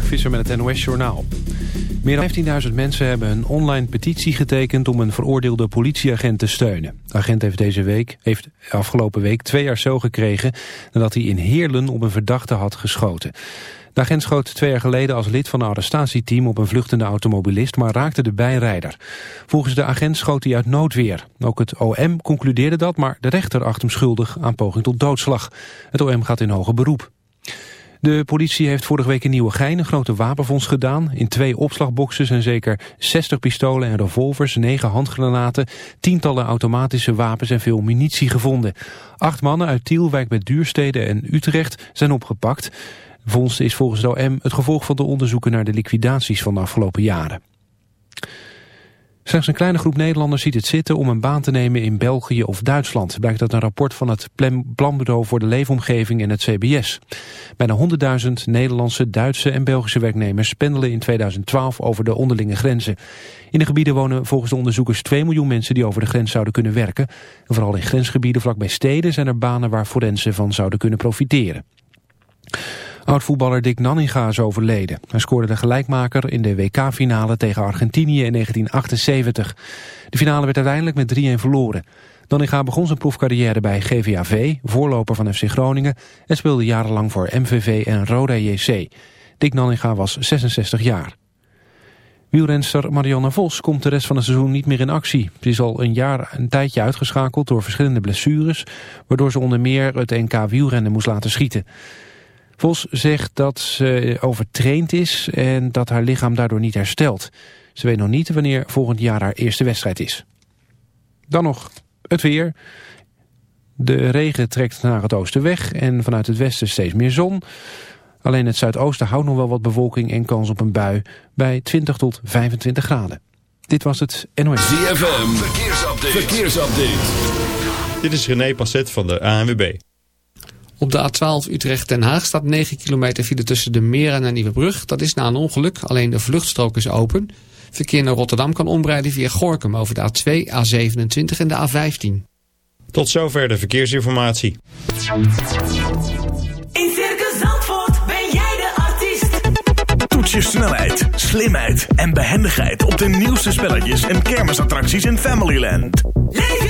Mark Visser met het NOS Journaal. Meer dan 15.000 mensen hebben een online petitie getekend om een veroordeelde politieagent te steunen. De agent heeft deze week, heeft afgelopen week twee jaar zo gekregen nadat hij in Heerlen op een verdachte had geschoten. De agent schoot twee jaar geleden als lid van een arrestatieteam op een vluchtende automobilist, maar raakte de bijrijder. Volgens de agent schoot hij uit noodweer. Ook het OM concludeerde dat, maar de rechter acht hem schuldig aan poging tot doodslag. Het OM gaat in hoger beroep. De politie heeft vorige week in Nieuwegein een grote wapenfonds gedaan. In twee opslagboxen zijn zeker 60 pistolen en revolvers, 9 handgranaten, tientallen automatische wapens en veel munitie gevonden. Acht mannen uit Tielwijk bij Duurstede en Utrecht zijn opgepakt. De vondst is volgens de OM het gevolg van de onderzoeken naar de liquidaties van de afgelopen jaren. Slechts een kleine groep Nederlanders ziet het zitten om een baan te nemen in België of Duitsland, blijkt uit een rapport van het Planbureau voor de Leefomgeving en het CBS. Bijna 100.000 Nederlandse, Duitse en Belgische werknemers pendelen in 2012 over de onderlinge grenzen. In de gebieden wonen volgens de onderzoekers 2 miljoen mensen die over de grens zouden kunnen werken. En vooral in grensgebieden vlakbij steden zijn er banen waar forensen van zouden kunnen profiteren. Oud-voetballer Dick Nanninga is overleden. Hij scoorde de gelijkmaker in de WK-finale tegen Argentinië in 1978. De finale werd uiteindelijk met 3-1 verloren. Nanninga begon zijn proefcarrière bij GVAV, voorloper van FC Groningen... en speelde jarenlang voor MVV en Roda JC. Dick Nanninga was 66 jaar. Wielrenster Marianne Vos komt de rest van het seizoen niet meer in actie. Ze is al een jaar een tijdje uitgeschakeld door verschillende blessures... waardoor ze onder meer het NK wielrennen moest laten schieten. Vos zegt dat ze overtraind is en dat haar lichaam daardoor niet herstelt. Ze weet nog niet wanneer volgend jaar haar eerste wedstrijd is. Dan nog het weer. De regen trekt naar het oosten weg en vanuit het westen steeds meer zon. Alleen het zuidoosten houdt nog wel wat bewolking en kans op een bui bij 20 tot 25 graden. Dit was het NOS. ZFM, verkeersupdate. verkeersupdate. Dit is René Passet van de ANWB. Op de A12 Utrecht-Den Haag staat 9 kilometer file tussen de Meren en Nieuwebrug. Dat is na een ongeluk, alleen de vluchtstrook is open. Verkeer naar Rotterdam kan ombreiden via Gorkum over de A2, A27 en de A15. Tot zover de verkeersinformatie. In Circus Zandvoort ben jij de artiest. Toets je snelheid, slimheid en behendigheid op de nieuwste spelletjes en kermisattracties in Familyland. Leef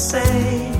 Say,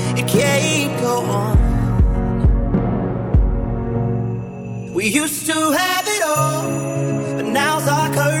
it can't go on. We used to have it all, but now's our curse.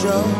Show.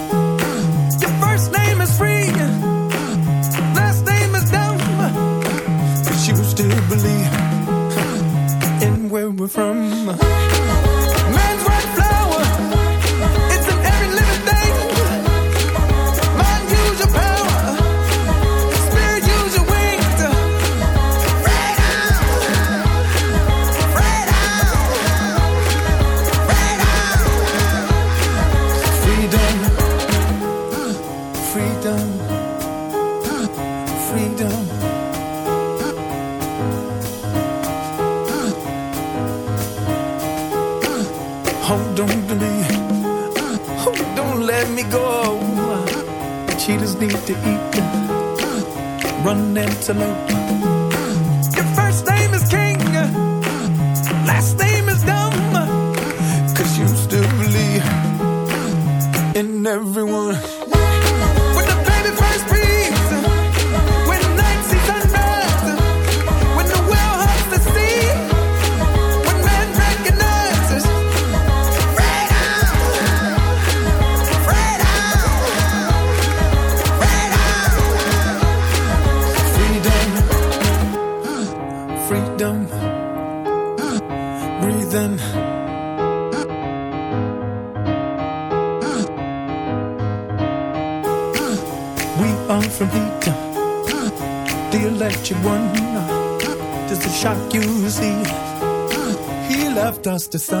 love to eat them. Run antelope. Your first name is King. Last name is Dumb. Cause you still believe in everyone. to some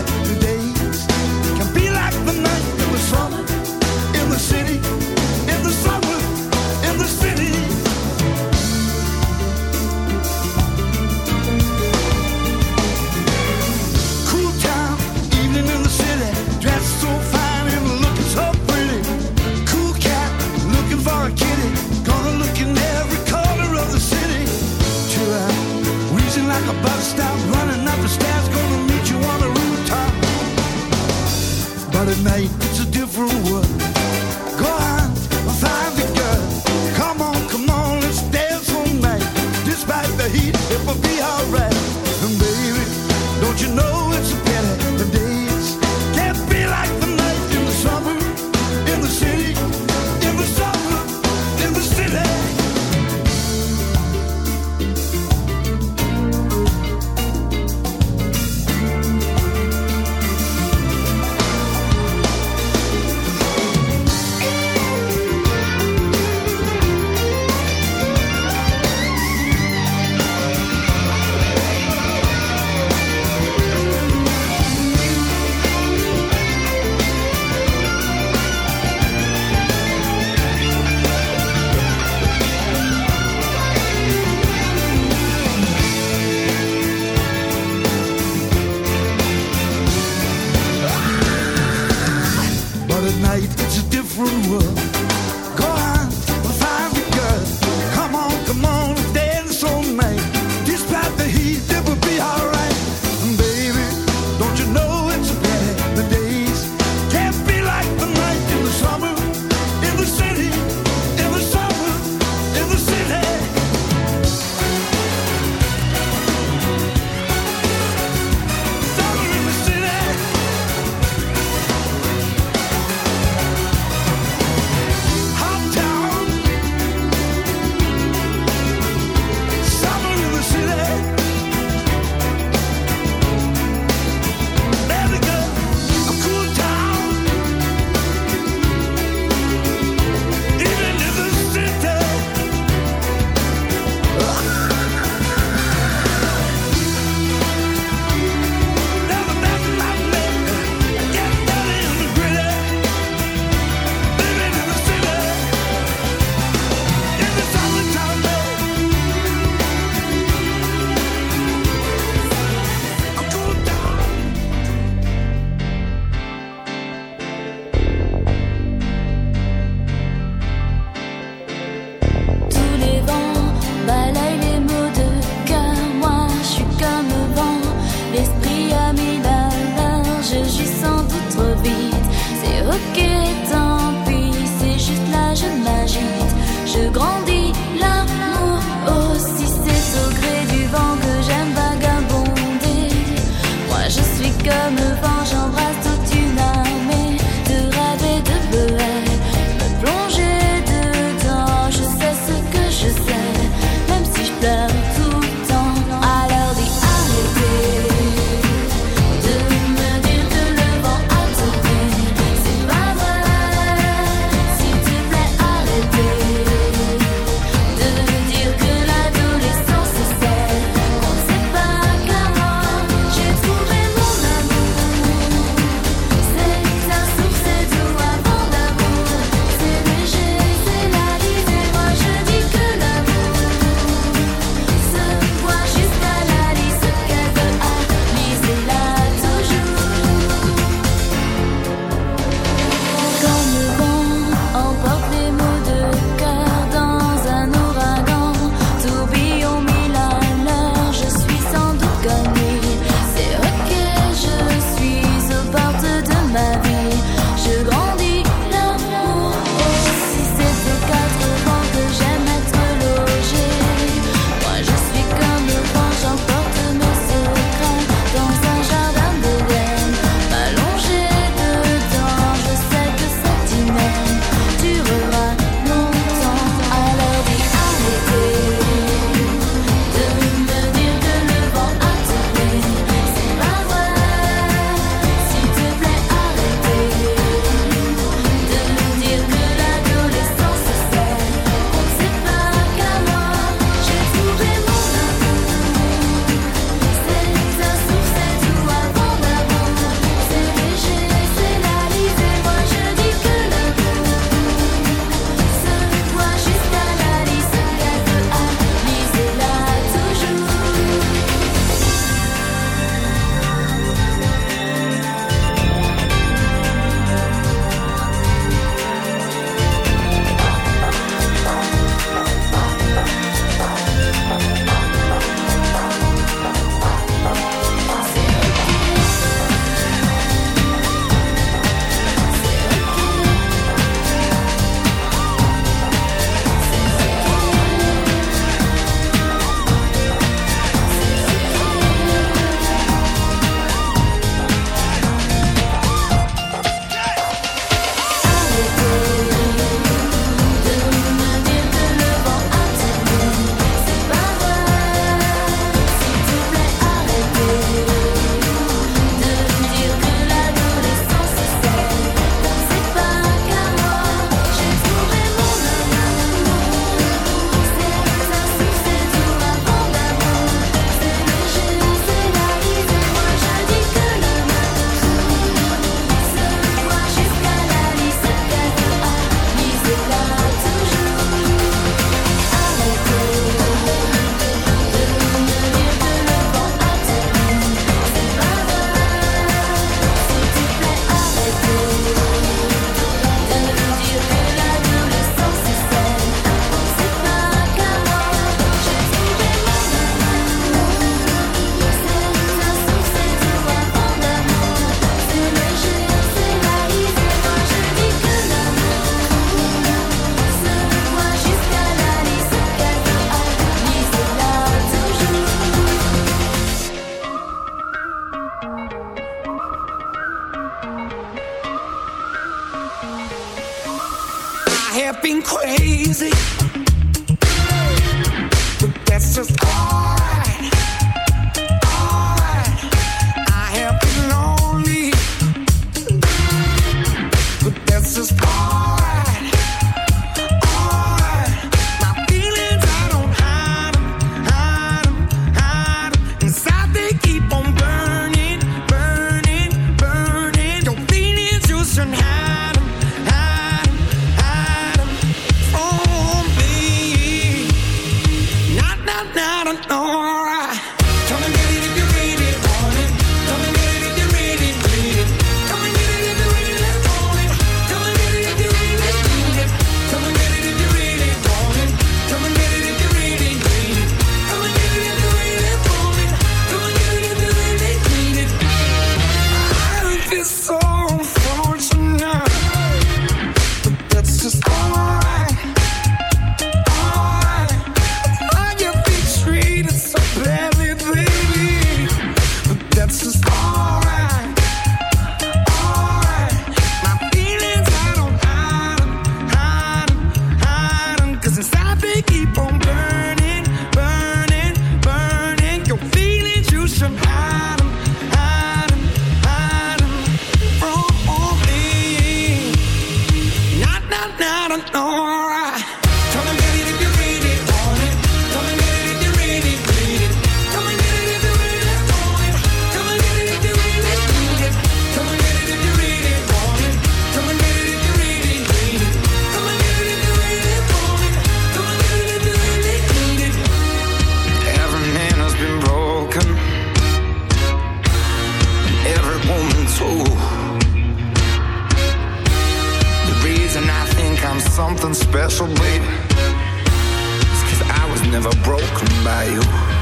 broken by you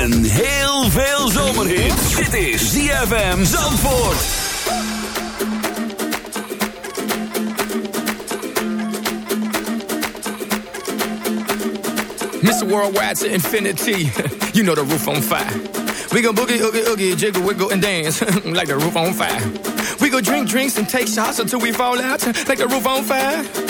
en heel veel zomerhit. Dit is ZFM Zandvoort. Mr. Worldwide to infinity. you know the roof on fire. We gon' boogie, oogie, oogie, jiggle, wiggle, and dance like the roof on fire. We go drink drinks and take shots until we fall out like the roof on fire.